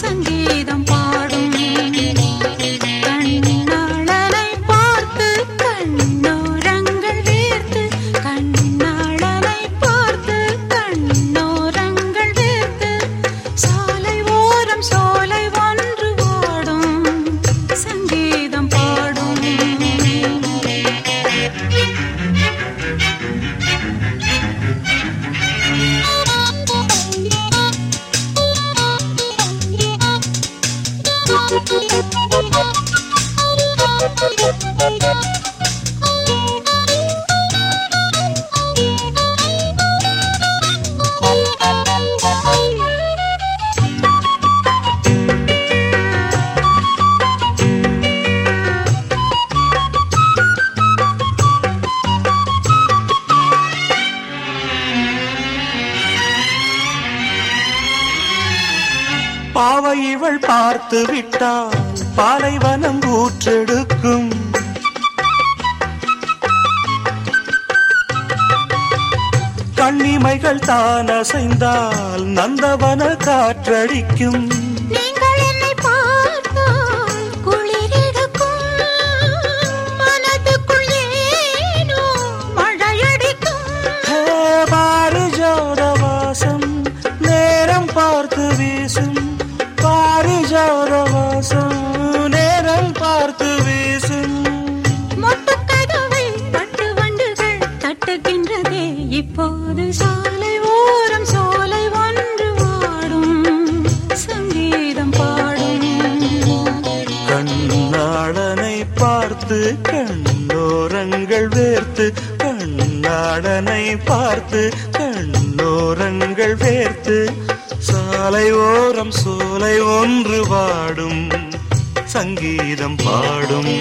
ಸಂಗೀತ பாவ இவள் பார்த்து விட்டால் பாலைவனம் ஊற்றெடுக்கும். கண்ணிமைகள் தான் அசைந்தால் நந்தவன காற்றடிக்கும். கண்ணோரங்கள் வேர்த்து கண்ணாடனை பார்த்து கண்ணோரங்கள் வேர்த்து சாலை ஓரம் சோலை ஒன்று வாடும் சங்கீதம் பாடும்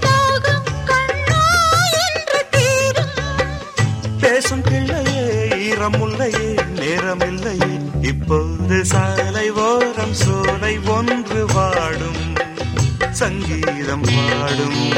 தாகம் கண்ணா என்று தீரும். பேசும் பிள்ளையே ஈரமுல்லையே நேரமில்லையே. இப்போது சாலை ஓரம் சோலை ஒன்று வாடும். சங்கீதம் பாடும்.